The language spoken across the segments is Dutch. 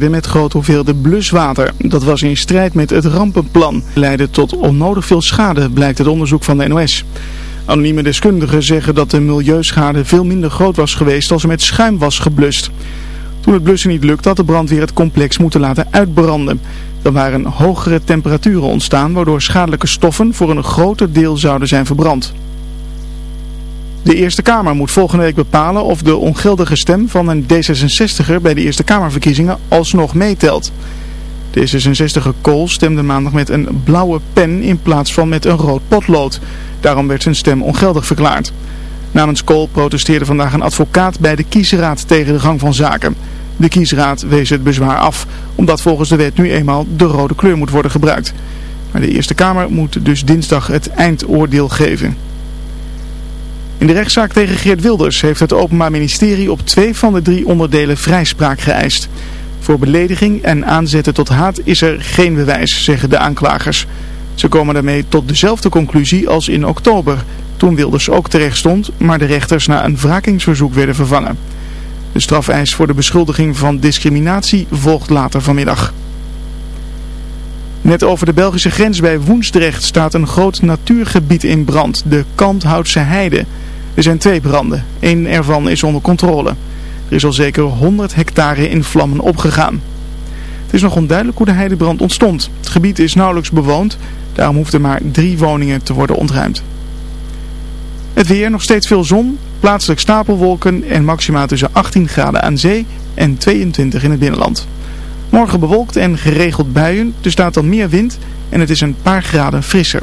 met grote hoeveelheden bluswater. Dat was in strijd met het rampenplan. Leidde tot onnodig veel schade, blijkt het onderzoek van de NOS. Anonieme deskundigen zeggen dat de milieuschade veel minder groot was geweest als er met schuim was geblust. Toen het blussen niet lukte had de brandweer het complex moeten laten uitbranden. Er waren hogere temperaturen ontstaan waardoor schadelijke stoffen voor een groter deel zouden zijn verbrand. De Eerste Kamer moet volgende week bepalen of de ongeldige stem van een D66er bij de Eerste Kamerverkiezingen alsnog meetelt. De D66er Kool stemde maandag met een blauwe pen in plaats van met een rood potlood. Daarom werd zijn stem ongeldig verklaard. Namens Kool protesteerde vandaag een advocaat bij de kiesraad tegen de gang van zaken. De kiesraad wees het bezwaar af, omdat volgens de wet nu eenmaal de rode kleur moet worden gebruikt. Maar de Eerste Kamer moet dus dinsdag het eindoordeel geven. In de rechtszaak tegen Geert Wilders heeft het Openbaar Ministerie op twee van de drie onderdelen vrijspraak geëist. Voor belediging en aanzetten tot haat is er geen bewijs, zeggen de aanklagers. Ze komen daarmee tot dezelfde conclusie als in oktober, toen Wilders ook terecht stond, maar de rechters na een wrakingsverzoek werden vervangen. De strafeis voor de beschuldiging van discriminatie volgt later vanmiddag. Net over de Belgische grens bij Woensdrecht staat een groot natuurgebied in brand, de Kanthoutse Heide. Er zijn twee branden, één ervan is onder controle. Er is al zeker 100 hectare in vlammen opgegaan. Het is nog onduidelijk hoe de heidebrand ontstond. Het gebied is nauwelijks bewoond, daarom hoefden maar drie woningen te worden ontruimd. Het weer, nog steeds veel zon, plaatselijk stapelwolken en maxima tussen 18 graden aan zee en 22 in het binnenland. Morgen bewolkt en geregeld buien, er staat dan meer wind en het is een paar graden frisser.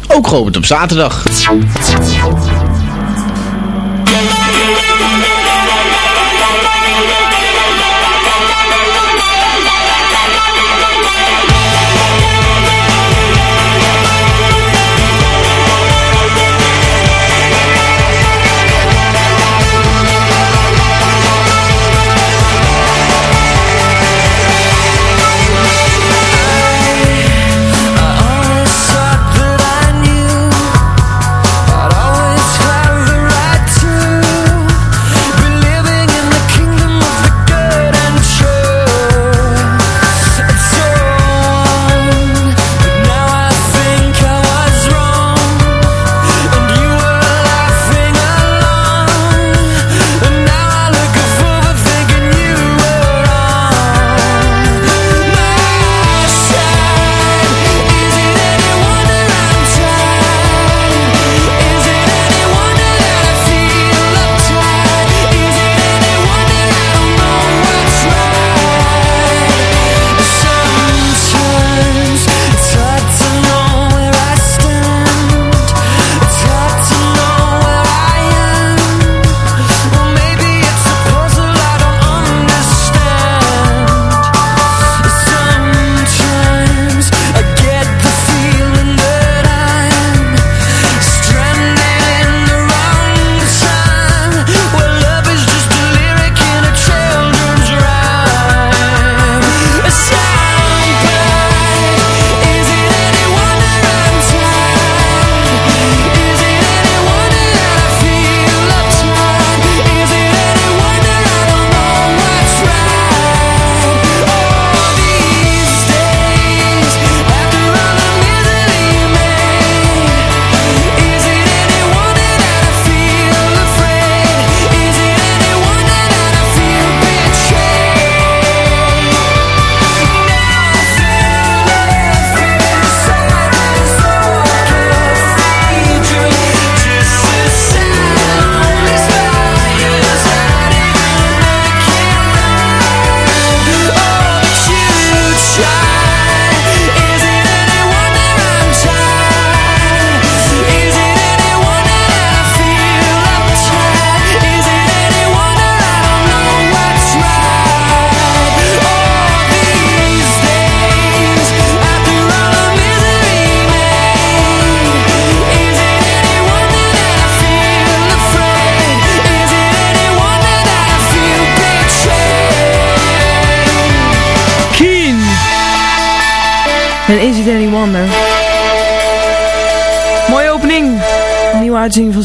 ook geopend op zaterdag.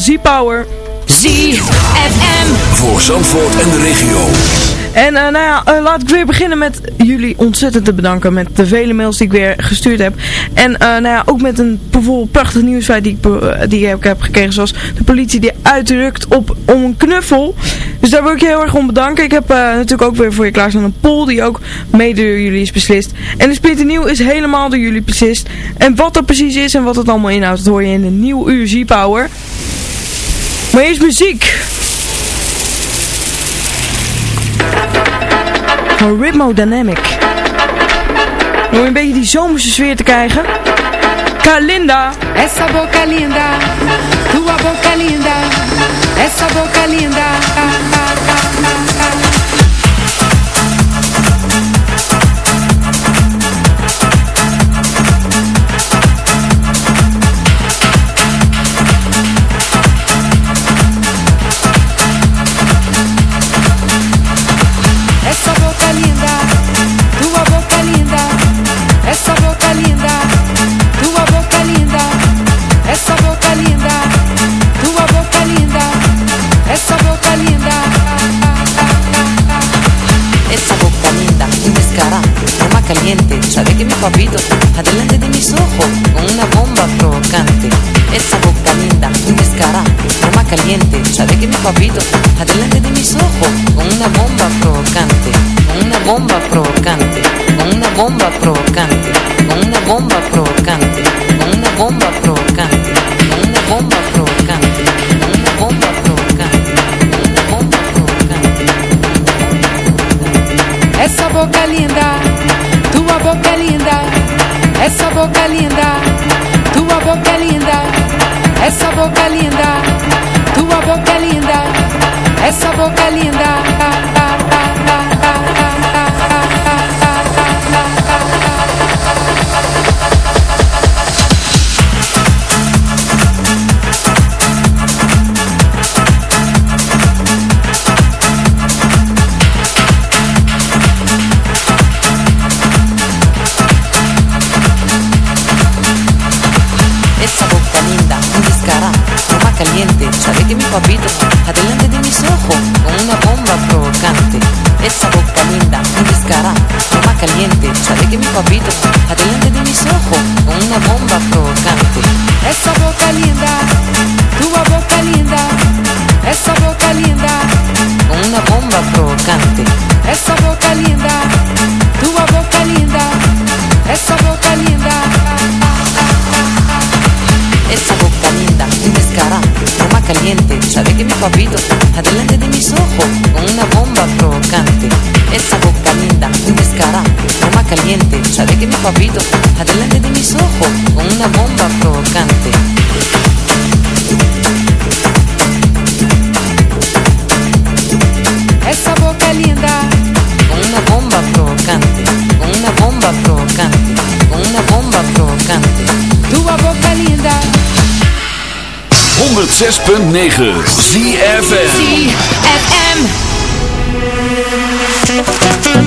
Z-Power. ZFM. Voor Zandvoort en de regio. En uh, nou ja, uh, laat ik weer beginnen met jullie ontzettend te bedanken met de vele mails die ik weer gestuurd heb. En uh, nou ja, ook met een bijvoorbeeld prachtig nieuwsfeit die ik, die ik heb gekregen. Zoals de politie die uitdrukt op, om een knuffel. Dus daar wil ik je heel erg om bedanken. Ik heb natuurlijk ook weer voor je klaarstaan een poll die ook mede door jullie is beslist. En de Splinter Nieuw is helemaal door jullie beslist. En wat dat precies is en wat het allemaal inhoudt, dat hoor je in de nieuw uur Z-Power. Maar eerst muziek. Van Rhythmo Dynamic. Om een beetje die zomerse sfeer te krijgen. Kalinda. Essa boca linda, tua boca linda, essa boca linda. Papito está delante de mis ojos con una bomba provocante, con una bomba provocante, con una bomba provocante, con una bomba provocante, con una bomba provocante, con una bomba provocante, con una bomba provocante, con una bomba provocante. Essa boca linda, tua boca linda, essa boca linda, tua boca linda, tua boca linda, essa boca linda. Caliente, sabe que mi papito está delante de mis ojos con una bomba provocante. Esa boca linda, un descarado, forma caliente, sabe que mi papito está delante de mis ojos con una bomba provocante. Essa boca linda, Con una bomba provocante, con una bomba provocante, 106.9 ZFM. ZFM.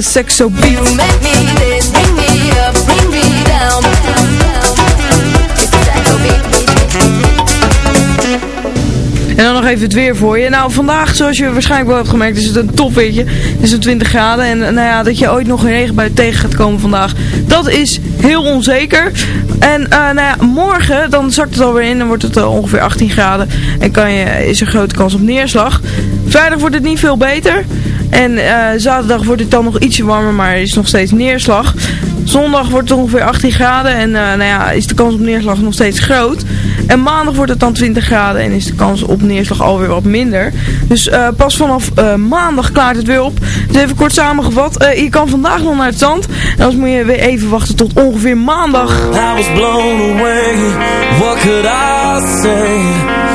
Saxo beat. En dan nog even het weer voor je. Nou, vandaag, zoals je waarschijnlijk wel hebt gemerkt, is het een topweertje. Het is een 20 graden. En nou ja, dat je ooit nog een regenbui tegen gaat komen vandaag, dat is heel onzeker. En eh, nou ja, morgen, dan zakt het alweer in. Dan wordt het eh, ongeveer 18 graden. En kan je, is er grote kans op neerslag. Vrijdag wordt het niet veel beter. En eh, zaterdag wordt het dan nog ietsje warmer, maar er is nog steeds neerslag. Zondag wordt het ongeveer 18 graden en eh, nou ja, is de kans op neerslag nog steeds groot. En maandag wordt het dan 20 graden en is de kans op neerslag alweer wat minder. Dus eh, pas vanaf maandag klaart het weer op. Dus even kort samengevat, je kan vandaag nog naar het zand. En dan moet je weer even wachten tot ongeveer maandag. I was blown away. What could I say?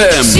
ZFM.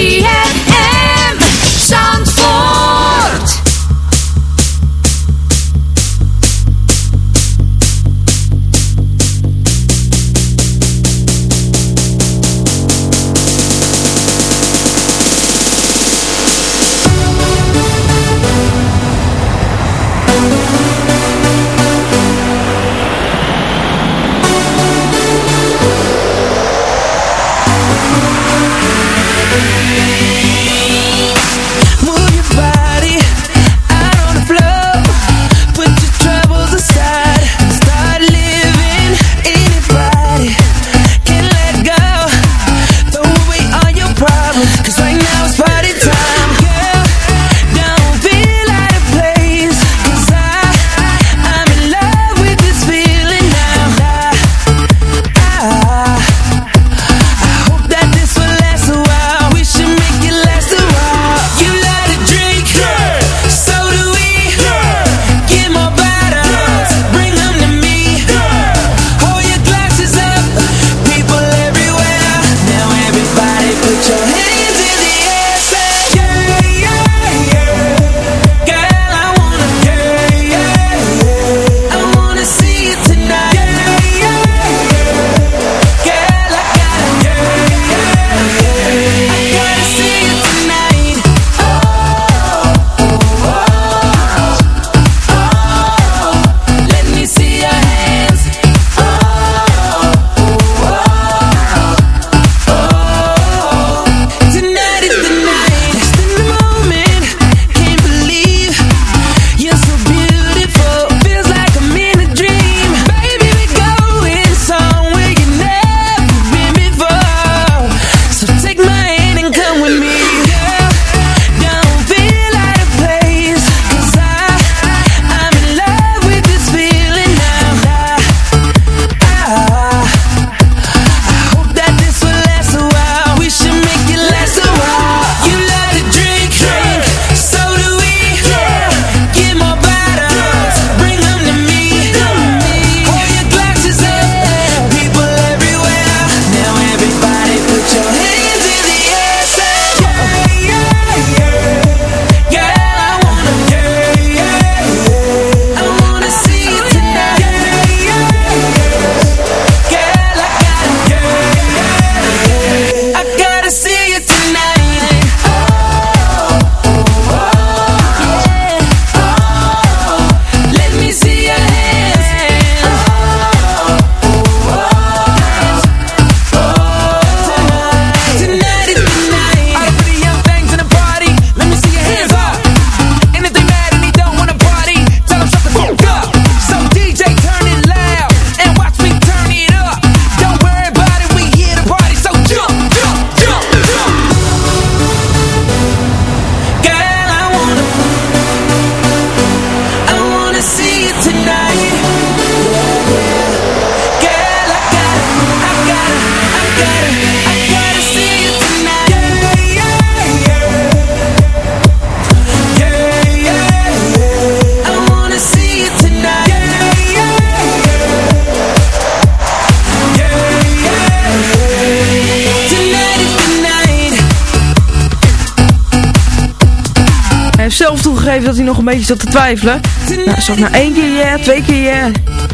zelf toegegeven dat hij nog een beetje zat te twijfelen. Nou, toch nou één keer ja, twee keer ja.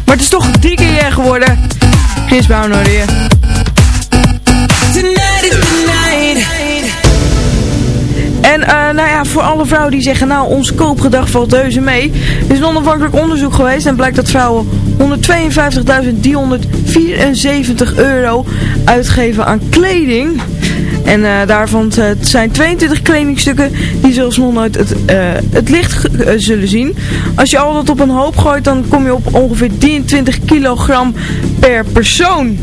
Maar het is toch drie keer ja geworden. Chris Brown hoorde je. En eh, nou ja, voor alle vrouwen die zeggen, nou ons koopgedrag valt deuze mee. Er is een onafhankelijk onderzoek geweest en blijkt dat vrouwen 152.374 euro uitgeven aan kleding. En eh, uh, daarvan eh, zijn 22 kledingstukken die zelfs nog nooit het, eh, het licht zullen zien. Als je al dat op een hoop gooit, dan kom je op ongeveer 23 kilogram per persoon.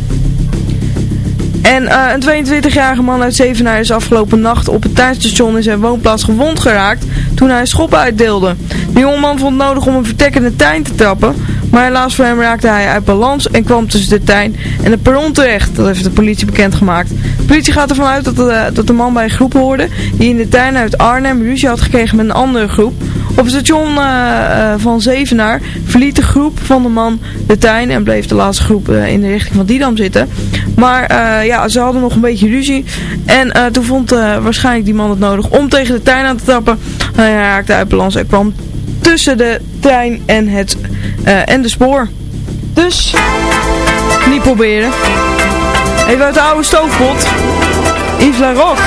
En een 22-jarige man uit Zevenaar is afgelopen nacht op het tuinstation in zijn woonplaats gewond geraakt toen hij schoppen uitdeelde. De jongeman vond nodig om een vertrekkende tuin te trappen. Maar helaas voor hem raakte hij uit balans en kwam tussen de tuin en het perron terecht. Dat heeft de politie bekendgemaakt. De politie gaat ervan uit dat de, dat de man bij een groep hoorde die in de tuin uit Arnhem ruzie had gekregen met een andere groep. Op het station eh, eh, van Zevenaar verliet de groep van de man de tuin en bleef de laatste groep eh, in de richting van Didam zitten. Maar ja, ze hadden nog een beetje ruzie. En toen vond waarschijnlijk die man het nodig om tegen de tuin aan te trappen. Hij raakte uit balans en kwam tussen de trein en het eh, en de spoor. Dus, niet proberen. Even uit de oude stoofpot. Yves La Rock.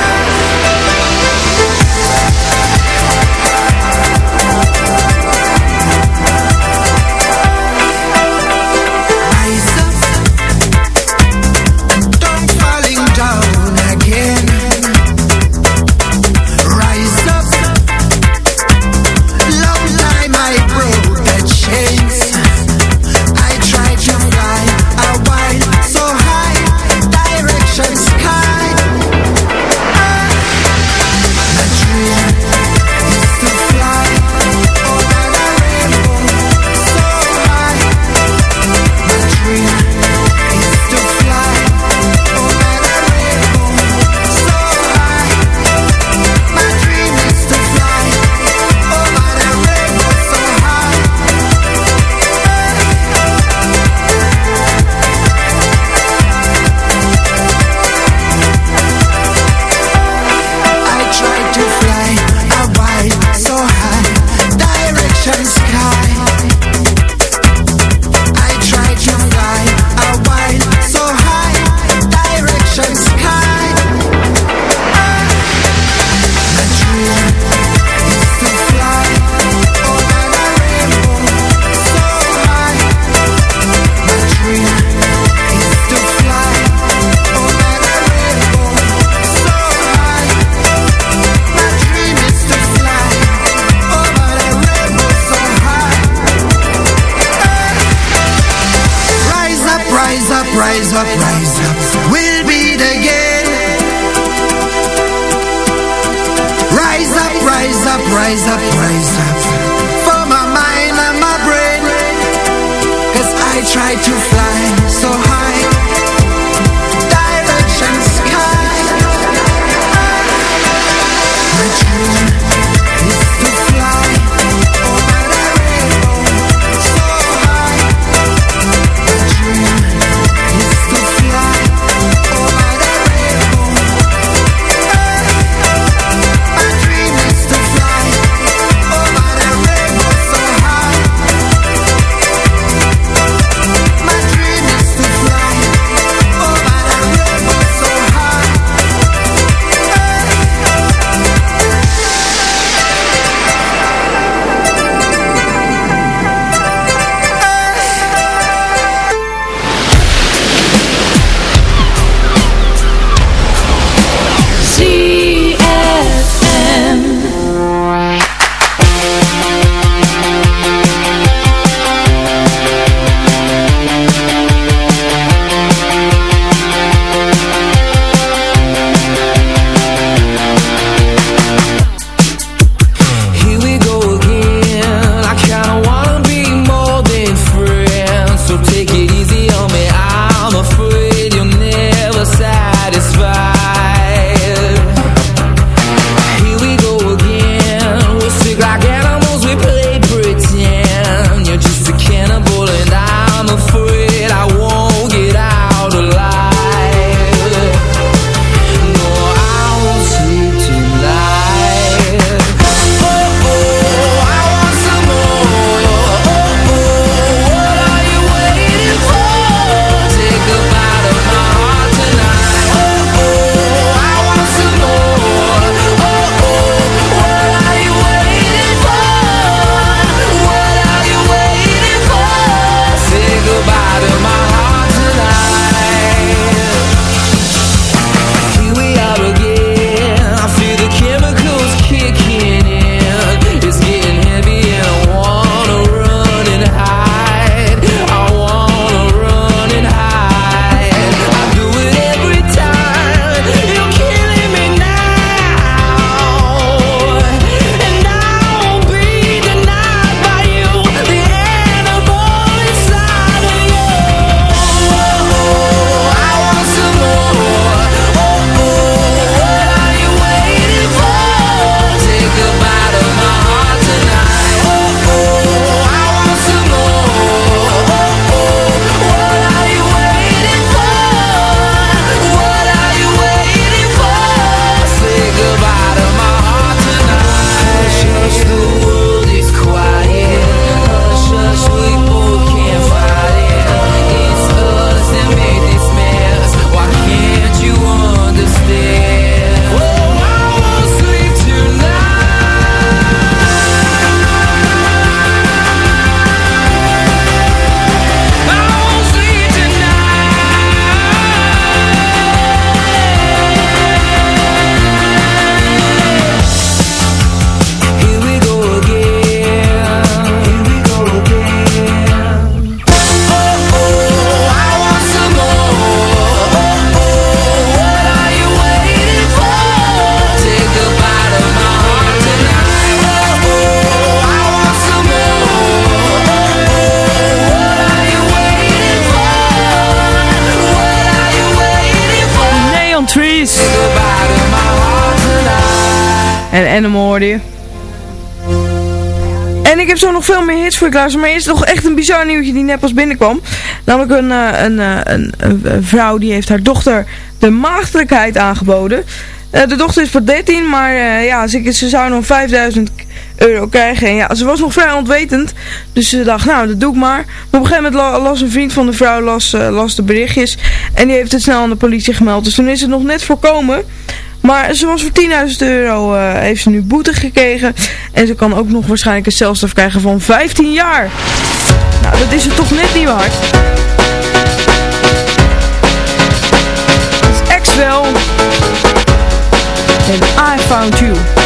Try to fly En Animal hoorde je. En ik heb zo nog veel meer hits voor je klaar, maar eerst nog echt een bizar nieuwtje die net pas binnenkwam. Namelijk een, eh, eh, een, een, een vrouw die heeft haar dochter de maagdelijkheid aangeboden. Eh, de dochter is voor 13, maar ja, ze, ze zou nog 5000 euro krijgen. En ja, ze was nog vrij ontwetend. Dus ze dacht, nou, dat doe ik maar. Maar op een gegeven moment las een vriend van de vrouw eh, las, de berichtjes. En die heeft het snel aan de politie gemeld. Dus toen is het nog net voorkomen. Maar ze was voor 10.000 euro eh, heeft ze nu boete gekregen. En ze kan ook nog waarschijnlijk een celstraf krijgen van 15 jaar. Nou, dat is het toch net niet waard. Dat is Axwell. En I found you.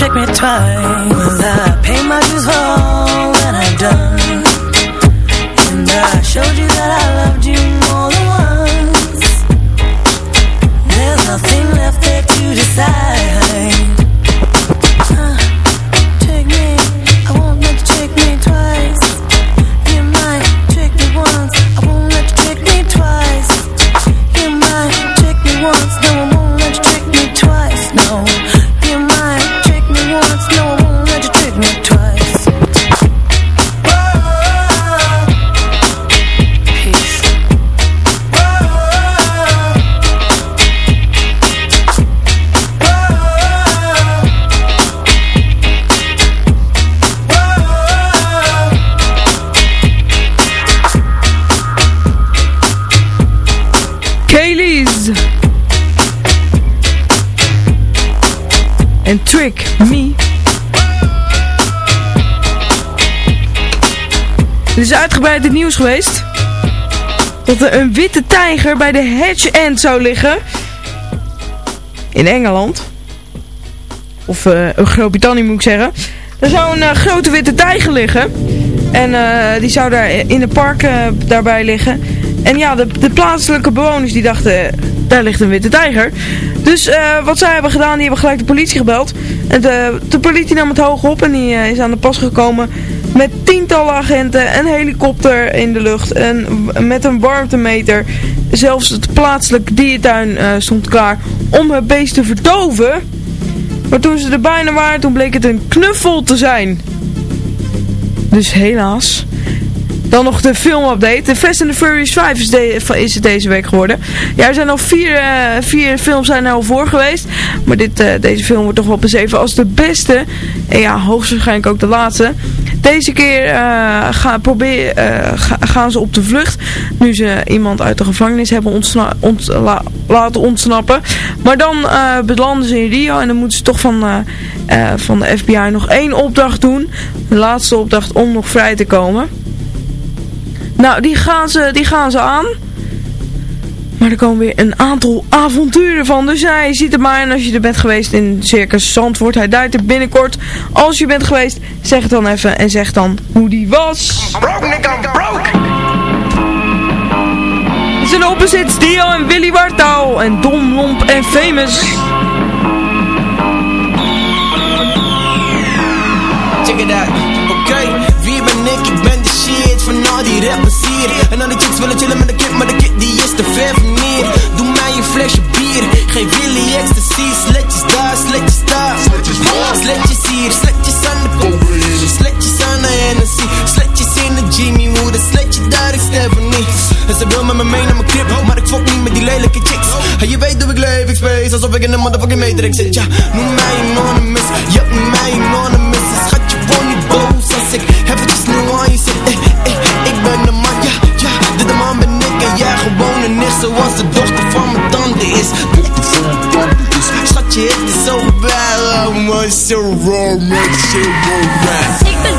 check me twice. Dat er een witte tijger bij de Hedge End zou liggen. In Engeland. Of eh Groot-Brittannië moet ik zeggen. Er zou een eh, grote witte tijger liggen. En eh, die zou daar in het park daarbij liggen. En ja, de, de plaatselijke bewoners die dachten, daar ligt een witte tijger. Dus wat zij hebben gedaan, die hebben gelijk de politie gebeld. En de, de politie nam het hoog op en die is aan de pas gekomen met tientallen agenten, een helikopter in de lucht en met een warmtemeter. Zelfs het plaatselijke diertuin eh, stond klaar om het beest te verdoven. Maar toen ze er bijna waren, toen bleek het een knuffel te zijn. Dus helaas. Dan nog de filmupdate. The Fast and the Furious 5 is, de- het deze week geworden. Ja, er zijn al vier, eh, vier films zijn er al voor geweest. Maar dit, eh, deze film wordt toch wel beschreven als de beste. En ja, hoogstwaarschijnlijk ook de laatste. Deze keer eh, eh, ga- gaan ze op de vlucht. Nu ze iemand uit de gevangenis hebben laten ontsnappen. Maar dan eh, belanden ze in Rio. En dan moeten ze toch van, van de FBI nog één opdracht doen. De laatste opdracht om nog vrij te komen. Nou, die gaan ze, die gaan ze aan. Maar er komen weer een aantal avonturen van. Dus ja, je ziet het maar. En als je er bent geweest in Circus Zandvoort. Hij duidt er binnenkort. Als je bent geweest, zeg het dan even. En zeg dan hoe die was. Broke nigga, broke. Zijn opposites Dio en Willy Wartaal. En Dom, Lomp en Famous. Check it out, oké Wie ben ik? Ik ben de shit van al die rappers En al die chicks willen chillen met de kid Maar de kid die is te ver van hier. Doe mij een flesje bier. Geef Willy ecstasy. Sletjes daar, sletjes daar. Sletjes hier, sletjes aan de cocaïne Sletjes aan de Hennessy. Sletjes in de Jimmy Moeder Sletje daar, ik Stephanie. En ze wil met me mee naar mijn crib Maar ik fok niet met die lelijke chicks. En je weet hoe ik leef, ik space Alsof ik in een motherfucking matrix zit. Ja, noem mij anonymous. Ja, noem mij anonymous. Schatje, word niet boos Als ik eventjes nu Het is zo romance Ik ben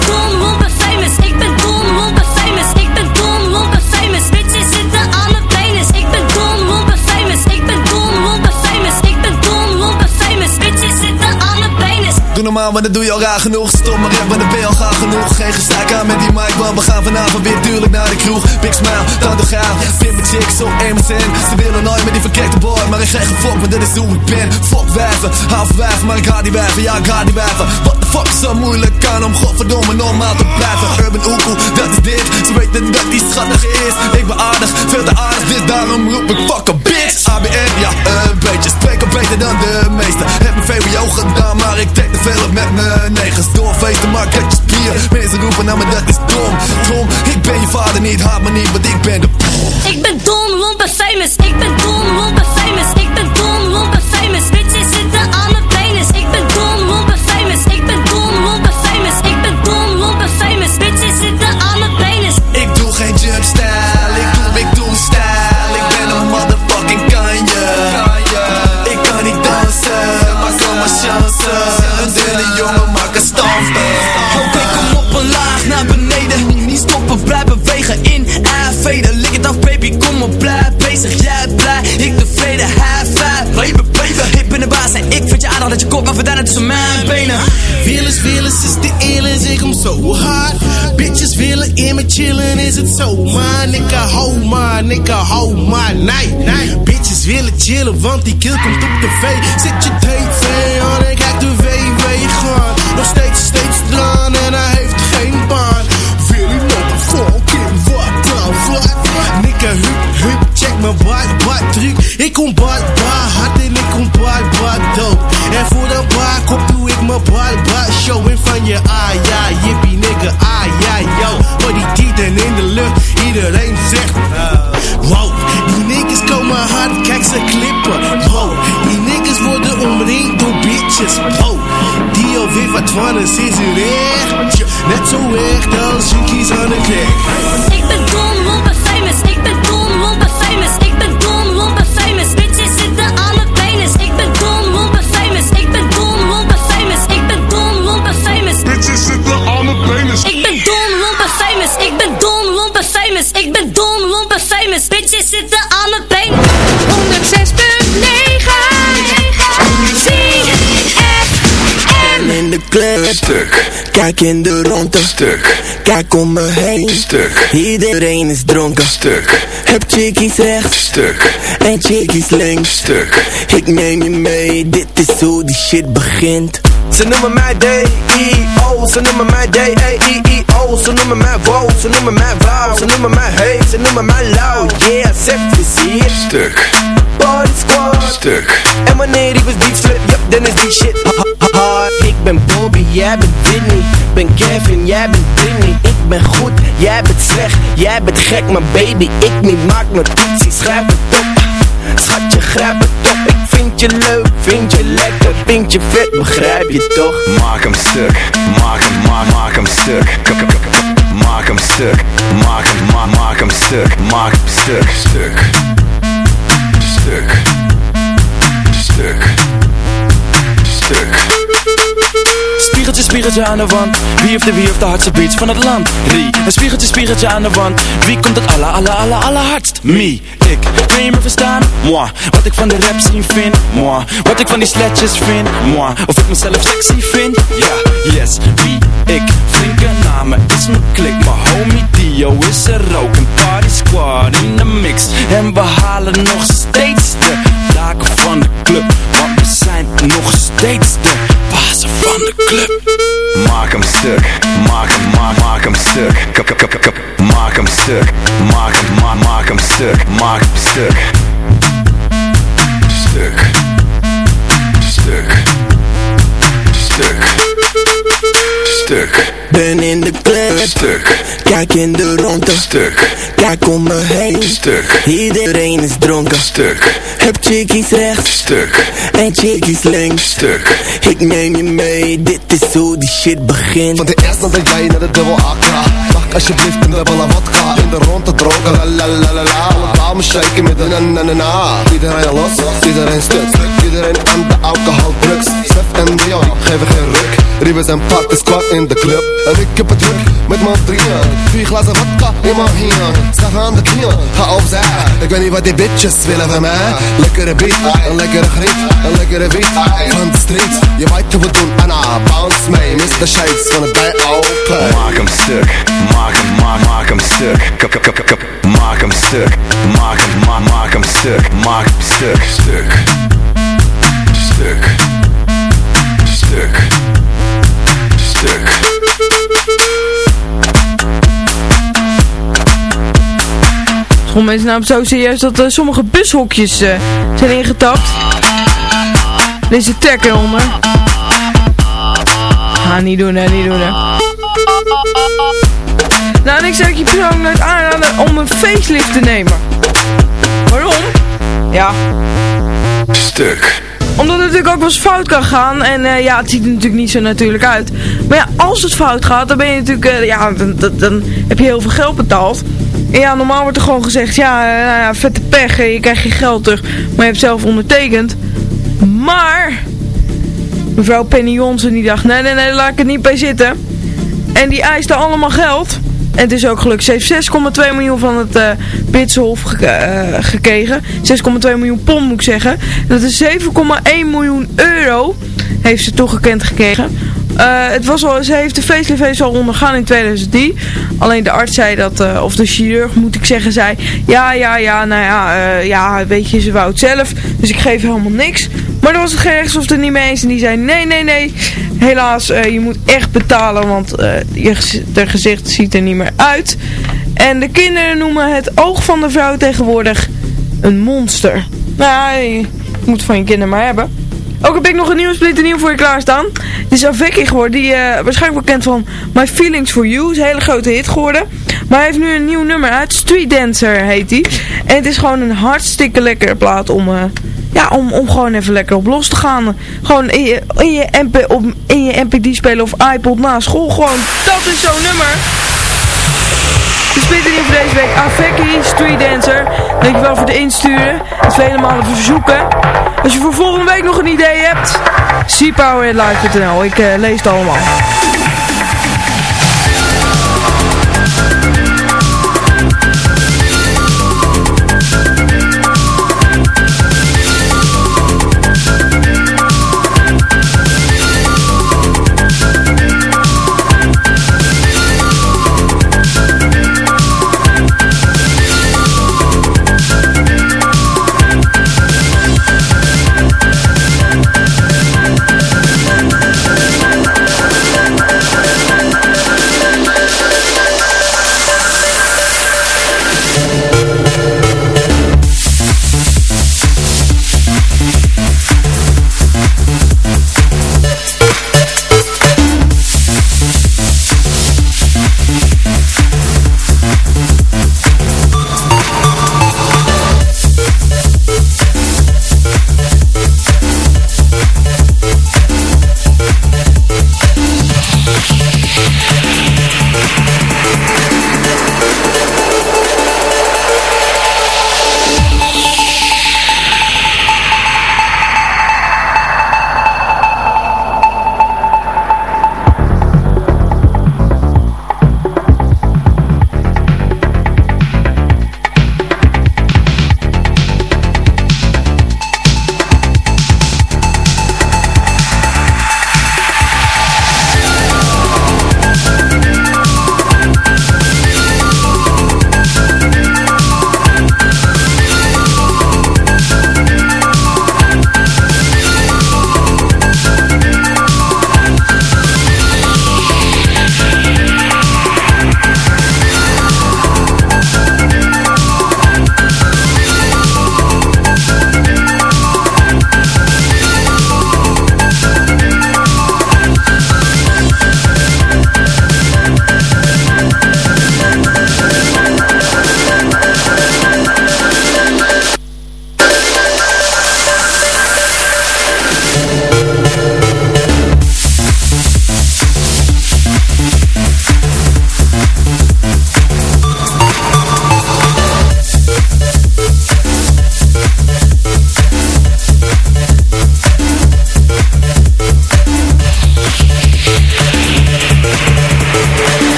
maar dat doe je al raar genoeg. Stop maar rap, maar dan ben je al gaar genoeg. Geen gezeik aan met die mic, want we gaan vanavond weer duurlijk naar de kroeg. Big smile, tante gaaf, pimp mijn chick zo MSN Ze willen nooit met die verkekte boy, maar ik geef geen fuck, maar dit is hoe ik ben. Fuck wijven, half wijven, maar ik haat die wijven, ja ik haat die wijven. What the fuck is zo moeilijk aan om godverdomme normaal te blijven. Urban Oekoe, dat is dit, ze weten dat die schattig is. Ik ben aardig, veel te aardig, dus daarom roep ik fuck a bitch Ja een beetje, spreek al beter dan de meesten Heb mijn VWO gedaan, maar ik trek te veel op met mijn negens Doorfeesten, maar ik je spier Mensen roepen naar me, dat is dom Tom, ik ben je vader niet, haat me niet, want ik ben de Ik ben dom, lomp en famous. Ik ben dom, lomp en famous. Ik ben dom, lomp en famous. beneden Niet stoppen, blijf bewegen in Av. Lik het af baby, kom op, blijf bezig Jij blij, ik tevreden, high five Leven, baby, ik ben de baas en ik vind je aandacht Dat je kop kan verdwijnen tussen mijn benen Willens, willens is de eelers. ik kom zo hard Bitches willen in me chillen, is het zo Maar nigga, hold my, nigga, hold my night. Bitches willen chillen, want die kill komt op de V. Zet je tv aan en kijk de VV mijn bad, bad truc. Ik kom bad, bad hard en ik kom bad, bad dood. En voor de bar kop doe ik mijn bad, bad show. En van je ah ja, jippie nigga, ah ja, yo. Voor die tieten in de lucht, iedereen zegt Wow, die niggas komen hard, kijk ze klippen Wow, die niggas worden omringd door bitches Wow, die al weet wat van is, is echt Net zo echt als junkies aan de crack club Stuk. Kijk in de ronde Stuk. Kijk om me heen. Stuk. Iedereen is dronken. Stuk. Heb chickies rechts Stuk. En chickies links. Stuk. Ik neem je mee, dit is hoe die shit begint. Ze noemen mij D-E-O, ze noemen mij D-E-E-O, ze noemen mij Wo, ze noemen mij Wauw, ze noemen mij Hey, ze noemen mij Lauw, yeah, zeg is hier. Stuk. Body squad, Stuk. En wanneer die was deep slip, yup, dan is die shit Ik ben Bobby, jij bent Whitney, ben Kevin, jij bent Britney. Ik ben goed, jij bent slecht, jij bent gek, maar baby, ik niet. Maak notities, schrijf het op. Schatje, grijp het op, ik vind je leuk, vind je lekker, vind je vet, begrijp je toch? Maak hem stuk, maak hem, maak, maak hem stuk. Maak hem stuk, maak hem, maak, maak hem stuk Maak hem stuk, stuk. Stuk. Stuk. Stuk Spiegeltje, spiegeltje aan de wand. Wie heeft de wie heeft de hardste beats van het land? Rie Een spiegeltje, spiegeltje aan de wand. Wie komt het alla, alla, alla, allerhardst? Me, ik. Kun je me verstaan? Moi. Wat ik van de rap scene vind? Moi. Wat ik van die sletjes vind? Moi. Of ik mezelf sexy vind? Ja, yes. Wie, ik. Flinke namen is mijn klik. Mijn homie Dio is er ook. Een party squad in de mix. En we halen nog steeds de daken van de club. Want we zijn nog steeds de bazen van de club Maak hem stuk, maak hem, maak, maak hem stuk K- k- k- k- Maak hem stuk, maak hem, maak, maak hem stuk Maak hem stuk Stuk Stuk Stuk Stuk Ben in de club. Stuk. Kijk in de ronde. Stuk. Kijk om me heen. Stuk. Iedereen is dronken. Stuk. Heb chickies rechts. Stuk. En chickies links. Stuk. Ik neem je mee, dit is hoe die shit begint. Van de eerste dat jij naar de dubbel AK Mag ik alsjeblieft een dubbele vodka In de ronde drogen, la la la la la. Alle dames shaken met de na na na Iedereen los, iedereen stuk Iedereen aan de alcohol drugs. Stef en Dion geven geen ruk Riebes en Pat is in de club. En ik heb het druk met mijn drieën. Vier glazen vodka in mijn hier Schaf aan de knieën, ga opzij Ik weet niet wat die bitches willen van mij. Lekkere beat, een lekkere griet Een lekkere beat van de street Je weet hoe we doen, Anna, bounce mee Mr. Shakes van het bij open. Maak hem stuk, maak hem, maak, maak hem stuk. K- k- k- k- Maak hem stuk, maak hem, maak, maak hem stuk. Maak hem stuk Stuk. Stuk. Stuk Sommige mensen namen het zo serieus dat eh, sommige bushokjes eh, zijn ingetapt. Deze tek eronder. Ga niet doen hè, niet doen hè. Nou, en ik zou je persoonlijk aanraden om een facelift te nemen. Waarom? Ja, Stuk omdat het natuurlijk ook wel eens fout kan gaan. En eh, ja, het ziet er natuurlijk niet zo natuurlijk uit. Maar ja, als het fout gaat, dan ben je natuurlijk... ja, dan, dan, dan heb je heel veel geld betaald. Ja, normaal wordt er gewoon gezegd... Ja, eh, nou ja vette pech. eh, Je krijgt je geld terug. Maar je hebt zelf ondertekend. Maar... Mevrouw Penny Johnson die dacht... Nee, nee, nee, laat ik het niet bij zitten. En die eiste allemaal geld. Het is ook gelukt. Ze heeft 6,2 miljoen van het uh, Britse Hof ge uh, gekregen. 6,2 miljoen pond moet ik zeggen. Dat is 7,1 miljoen euro heeft ze toegekend gekregen. Uh, het was al, ze heeft de facelift al ondergaan in 2003. Alleen de arts zei dat, of de chirurg moet ik zeggen, zei... Ja, ja, ja, nou ja, ja, weet je, ze wou het zelf. Dus ik geef helemaal niks. Maar daar was het gerechtshof er niet mee eens. En die zei, nee, nee, nee. Helaas, je moet echt betalen, want je de gezicht ziet er niet meer uit. En de kinderen noemen het oog van de vrouw tegenwoordig een monster. Nou, je moet van je kinderen maar hebben. Ook heb ik nog een nieuw splinternieuw voor je klaarstaan. Dit is Aveki geworden, die uh, waarschijnlijk wel kent van My Feelings For You. is een hele grote hit geworden. Maar hij heeft nu een nieuw nummer uit. Street Dancer heet hij. En het is gewoon een hartstikke lekkere plaat om, uh, ja, om, om gewoon even lekker op los te gaan. Gewoon in je, in je, MP, in je MPD spelen of iPod na school. Gewoon, dat is zo'n nummer. De splinternieuw voor deze week. Aveki, Street Dancer. Dankjewel voor de insturen. Het vele malen verzoeken. Als je voor volgende week nog een idee hebt, cpowerlive.nl. Ik uh, lees het allemaal.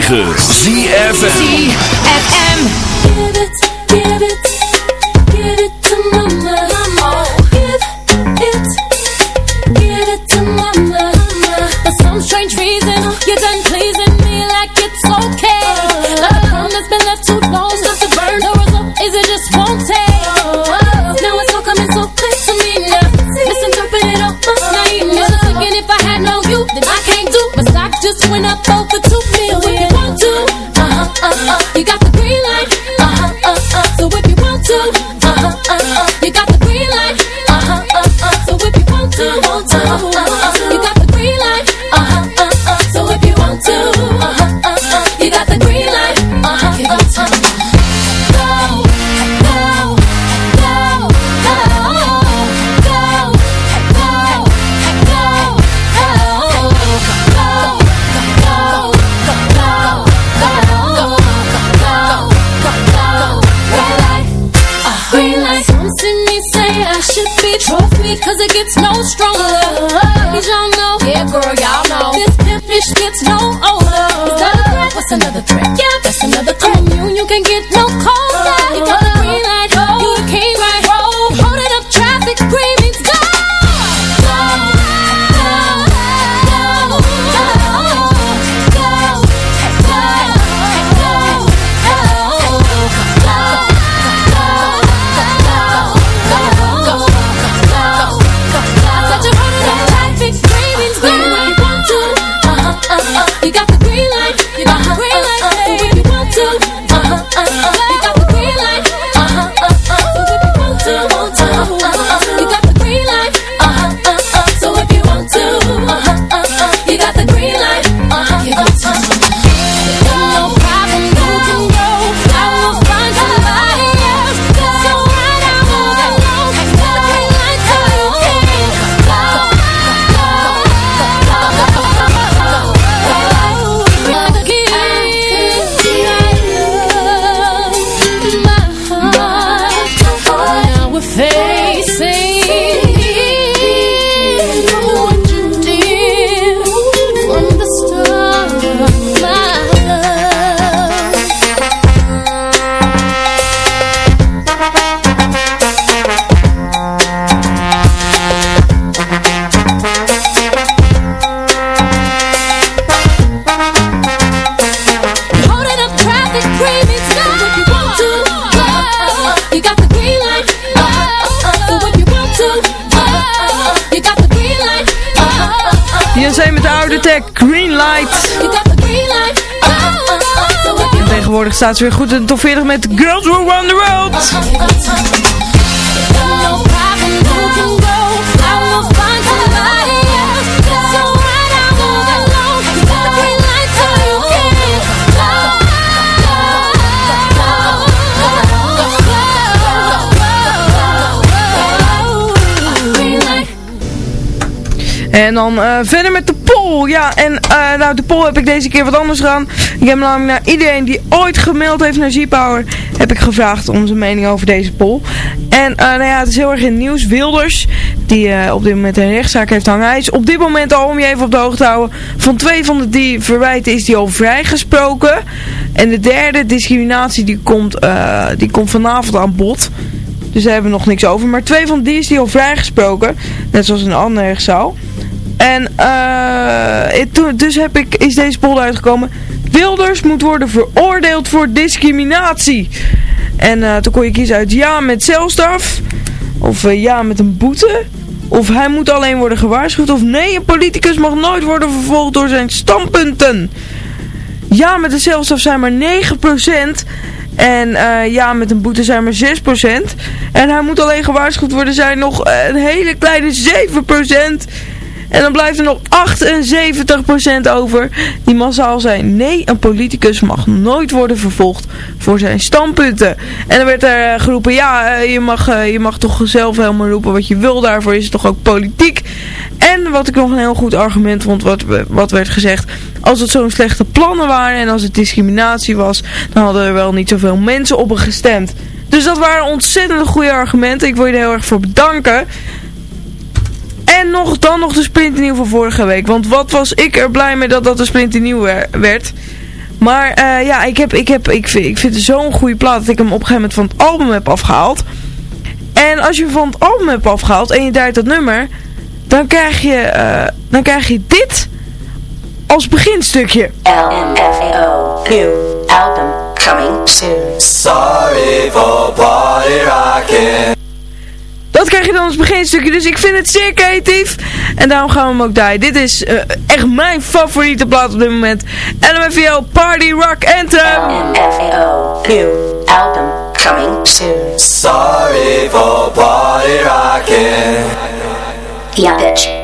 106.9 ZFM Schmitz, no stronger. Y'all know. Yeah, girl, y'all know. This pimp, gets no older. It's another crack, what's another Staat ze weer goed in de top 40 met Girls Who Run the World. En dan eh, verder met de Ja, en eh, nou, de poll heb ik deze keer wat anders gedaan. Ik heb namelijk naar iedereen die ooit gemaild heeft naar Z-Power, heb ik gevraagd om zijn mening over deze poll. En eh, nou ja, het is heel erg in nieuws. Wilders, die eh, op dit moment een rechtszaak heeft hangen. Hij is op dit moment al, om je even op de hoogte te houden, van twee van de die verwijten is die al vrijgesproken. En de derde, discriminatie, die komt, die komt vanavond aan bod. Dus daar hebben we nog niks over. Maar twee van die is die al vrijgesproken. Net zoals een andere rechtszaal. En eh, dus heb ik, is deze poll uitgekomen. Wilders moet worden veroordeeld voor discriminatie. En eh, toen kon je kiezen uit ja met celstraf. Of eh, ja met een boete. Of hij moet alleen worden gewaarschuwd. Of nee, een politicus mag nooit worden vervolgd door zijn standpunten. Ja met de celstraf zijn maar 9%. En ja, met een boete zijn maar 6%. En hij moet alleen gewaarschuwd worden zijn nog een hele kleine 7%. En dan blijft er nog 78% over die massaal zijn. Nee, een politicus mag nooit worden vervolgd voor zijn standpunten. En dan werd er eh, geroepen, ja, eh, je, mag, eh, je mag toch zelf helemaal roepen wat je wil. Daarvoor is het toch ook politiek. En wat ik nog een heel goed argument vond, wat, wat werd gezegd. Als het zo'n slechte plannen waren en als het discriminatie was, dan hadden er wel niet zoveel mensen op hem gestemd. Dus dat waren ontzettend goede argumenten. Ik wil je er heel erg voor bedanken. En nog, dan nog de splinternieuw van vorige week. Want wat was ik er blij mee dat dat de splinternieuw wer- werd. Maar eh, ja, ik, heb, ik, heb, ik, vind, ik vind het zo'n goede plaat dat ik hem op een gegeven moment van het album heb afgehaald. En als je hem van het album hebt afgehaald en je draait dat nummer, dan krijg je, eh, dan krijg je dit als beginstukje. LMFAO, new album coming soon. Sorry for party rocking. Dat krijg je dan als beginstukje, dus ik vind het zeer creatief. En daarom gaan we hem ook draaien. Dit is eh, echt mijn favoriete plaat op dit moment. LMFAO Party Rock Anthem. LMFAO, new album coming soon. Sorry for party rocking. Yeah, bitch.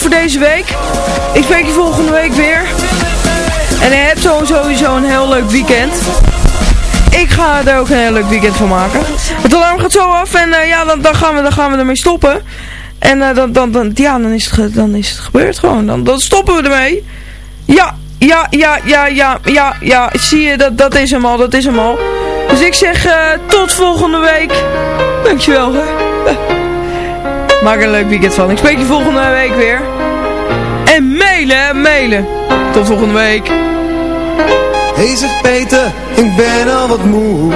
voor deze week. Ik spreek je volgende week weer. En zo- sowieso een heel leuk weekend. Ik ga er ook een heel leuk weekend van maken. Het alarm gaat zo af en eh, ja, dan, dan, gaan we, dan gaan we ermee stoppen. En eh, dan, dan, dan, ja, dan, is het dan is het gebeurd gewoon. Dan, dan stoppen we ermee. Ja, ja, ja, ja, ja, ja, ja. Zie je, dat, dat is hem al, dat is hem al. Dus ik zeg eh, tot volgende week. Dankjewel, hè. Maak er een leuk weekend van. Ik spreek je volgende week weer. En mailen, mailen. Tot volgende week. Hey Peter, ik ben al wat moe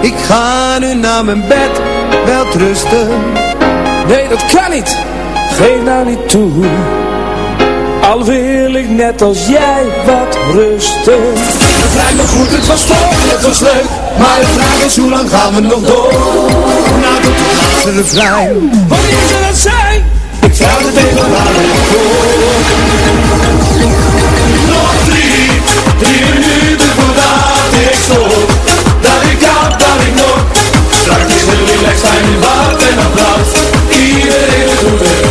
Ik ga nu naar mijn bed, wel rusten Nee, dat kan niet. Geef nou niet toe. Al wil ik net als jij wat rusten. Begrijp me goed, het was toch, het was leuk. Maar de vraag is, hoe lang gaan we nog door? Tot het laatste refrein Wanneer zal het zijn? Ik vraag het even aan. De Nog drie, drie minuten voordat ik stop. Dat ik had, dat ik nog. Straks is het relaxed, fijn in wat en applaus Iedereen het doet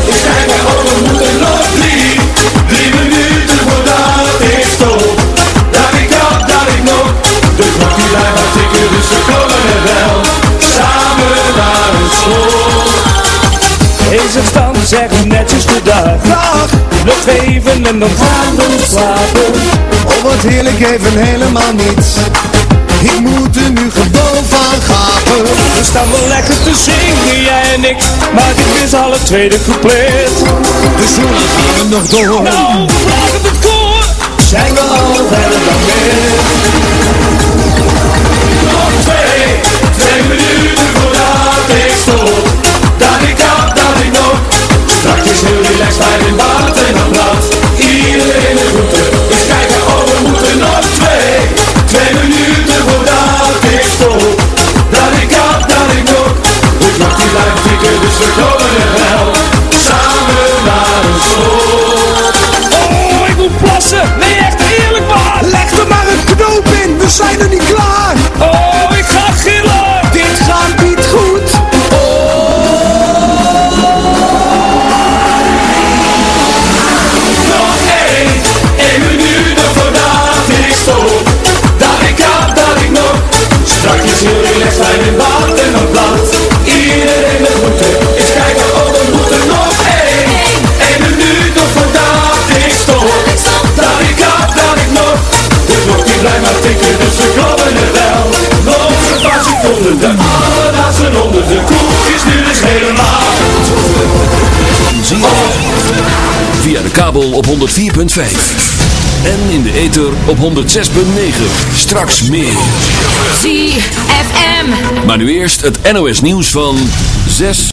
het stand, zeg netjes de dag. Dag! Nog even en dan gaan we slapen. Oh wat heerlijk, even helemaal niets Ik moet er nu gewoon van gapen We staan wel lekker te zingen, jij en ik. Maar dit is al het tweede couplet. Dus lang gaan we nog door? Nou, vraag het het koor. Zijn we al verder dan dit? Nog twee, twee minuten voordat ik stop het is heel relaxed bij de water en blad. Iedereen is dus oh, moeten, dus kijken, oh moeten nog twee. Twee minuten voordat ik stop. Dat ik had, dat ik ook. De klok die blijft tikken, dus we komen er wel. Samen naar een school. Oh, ik moet plassen. Nee, echt eerlijk maar Leg er maar een knoop in, we zijn er niet klaar. Oh, honderd, de allerlaatste de koek is nu dus helemaal Zie Via de kabel op 104.5 en in de ether op 106.9. Straks meer. ZFM. Maar nu eerst het NOS nieuws van 6.